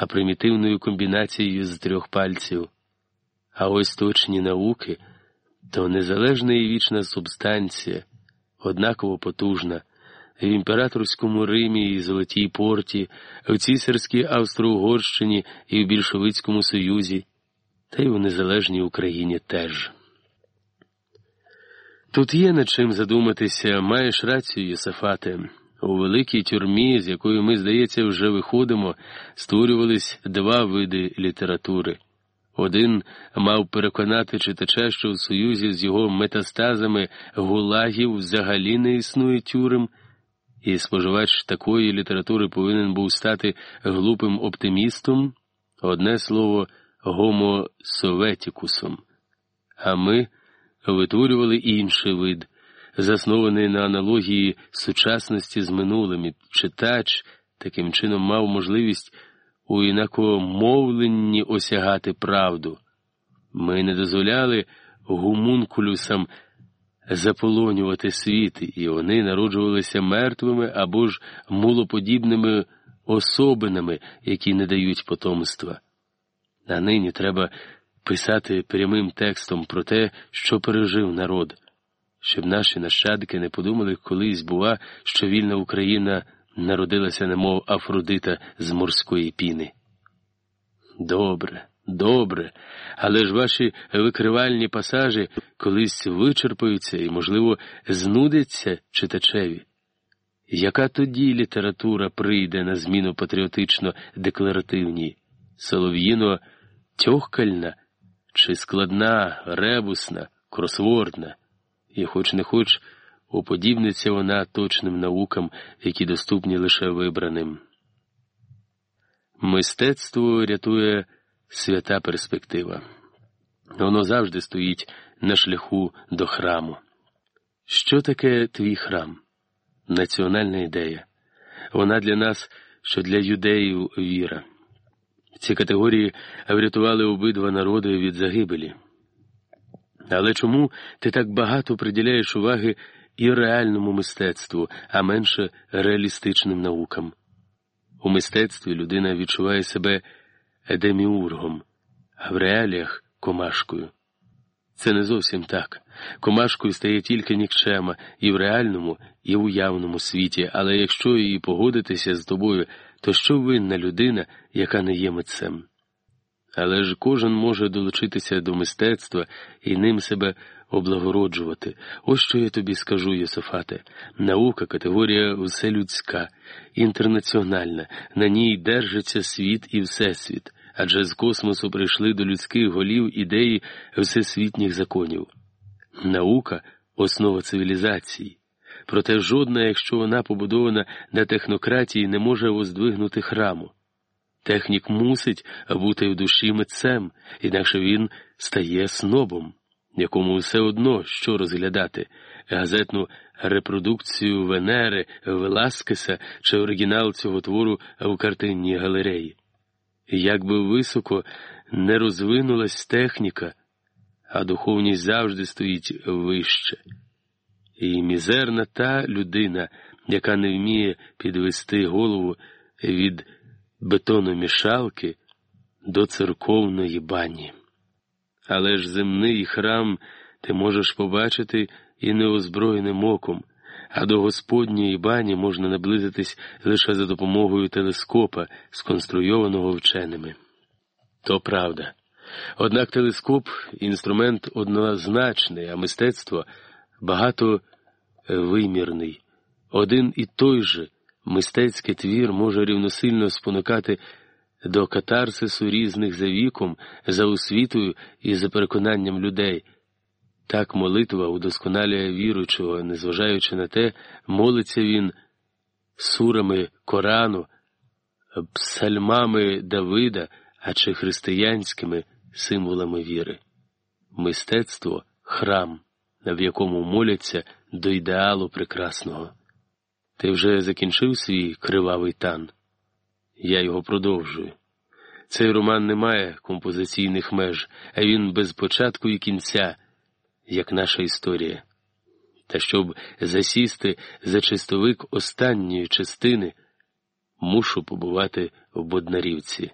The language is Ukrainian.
а примітивною комбінацією з трьох пальців. А ось точні науки то незалежна і вічна субстанція, однаково потужна. В імператорському Римі і Золотій Порті, в цісарській Австро-Угорщині і в Більшовицькому Союзі, та й у незалежній Україні теж. Тут є над чим задуматися, маєш рацію, Йосифате. У великій тюрмі, з якої ми, здається, вже виходимо, створювались два види літератури. Один мав переконати читача, що в союзі з його метастазами гулагів взагалі не існує тюрем, і споживач такої літератури повинен був стати глупим оптимістом, одне слово, гомосоветікусом. А ми витворювали інший вид, заснований на аналогії сучасності з минулим, і читач таким чином мав можливість у інакомовленні осягати правду. Ми не дозволяли гумункулюсам заполонювати світ, і вони народжувалися мертвими або ж мулоподібними особинами, які не дають потомства. А нині треба писати прямим текстом про те, що пережив народ, щоб наші нащадки не подумали колись, бува, що вільна Україна народилася, немов Афродита з морської піни. Добре, добре, але ж ваші викривальні пасажі колись вичерпаються і, можливо, знудяться читачеві. Яка тоді література прийде на зміну патріотично декларативній, солов'їно тьохкальна чи складна, ребусна, кросвордна, і хоч не хоч уподібниться вона точним наукам, які доступні лише вибраним. Мистецтво рятує свята перспектива. Воно завжди стоїть на шляху до храму. Що таке твій храм? Національна ідея. Вона для нас, що для юдеїв віра. Ці категорії врятували обидва народи від загибелі. Але чому ти так багато приділяєш уваги і реальному мистецтву, а менше реалістичним наукам? У мистецтві людина відчуває себе деміургом, а в реаліях комашкою. Це не зовсім так. Комашкою стає тільки нікчема і в реальному, і в уявному світі, але якщо її погодитися з тобою, то що винна людина, яка не є митцем? Але ж кожен може долучитися до мистецтва і ним себе облагороджувати. Ось що я тобі скажу, Йосифате. Наука категорія вселюдська, інтернаціональна, на ній держиться світ і всесвіт, адже з космосу прийшли до людських голів ідеї всесвітніх законів. Наука основа цивілізації. Проте жодна, якщо вона побудована на технократії, не може воздвигнути храму. Технік мусить бути в душі митцем, інакше він стає снобом, якому все одно що розглядати газетну репродукцію Венери, Веласкеса чи оригінал цього твору в картинній галереї. Як би високо не розвинулась техніка, а духовність завжди стоїть вище. І мізерна та людина, яка не вміє підвести голову від бетономішалки до церковної бані. Але ж земний храм ти можеш побачити і неозброєним оком, а до Господньої бані можна наблизитись лише за допомогою телескопа, сконструйованого вченими. То правда. Однак телескоп інструмент однозначний, а мистецтво багатовимірний. Один і той же мистецький твір може рівносильно спонукати до катарсису різних за віком, за освітою і за переконанням людей. Так молитва удосконалює віручого, незважаючи на те, молиться він сурами Корану, псальмами Давида, а чи християнськими символами віри. Мистецтво храм, в якому моляться до ідеалу прекрасного. Ти вже закінчив свій кривавий тан? Я його продовжую. Цей роман не має композиційних меж, а він без початку і кінця, як наша історія. Та щоб засісти за чистовик останньої частини, мушу побувати в Боднарівці.